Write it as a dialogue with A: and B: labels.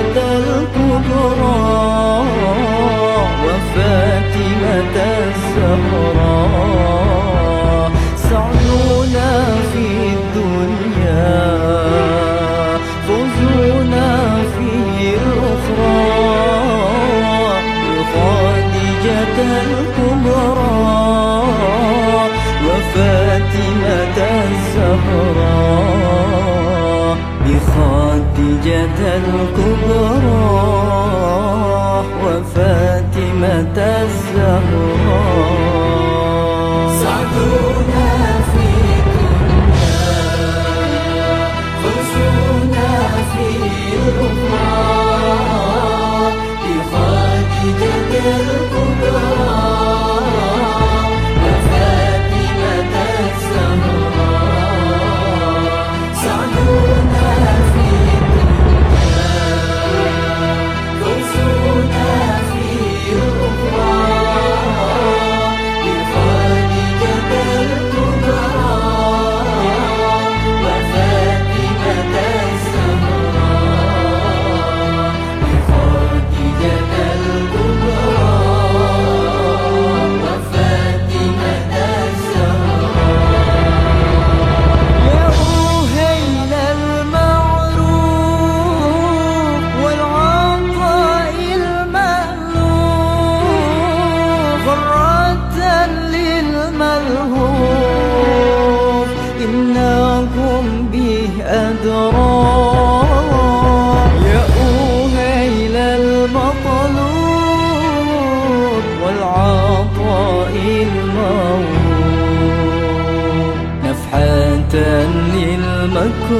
A: عائشة الكبرى وفاتمة الزهراء سعدونا في الدنيا فوزونا في الأخرى. خادجة الكبرى وفاتمة الزهراء بخادجة الكبرى الغرام يأوها إلى المطلوب والعطاء الموهوب. نفحة للمكروه